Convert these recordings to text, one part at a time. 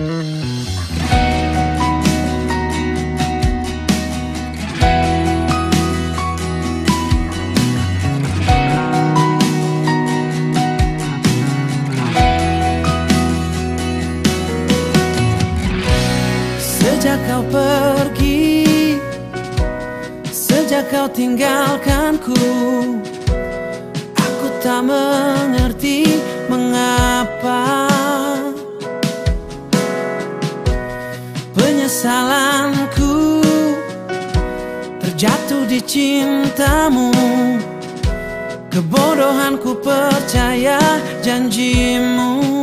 Sejak kau pergi Sejak kau tinggalkanku Aku tak mengerti di cintamu. Kebodohanku percaya janjimu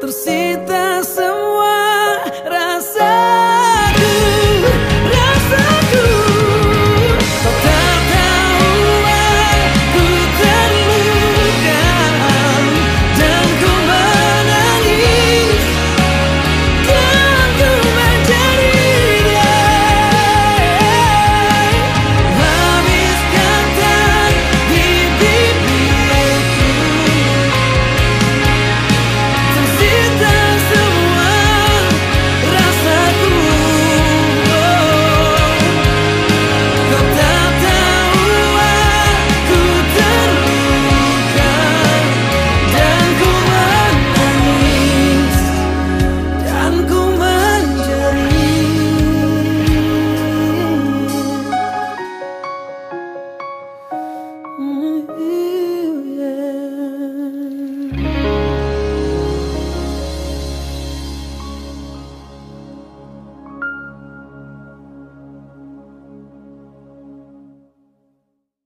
torcida são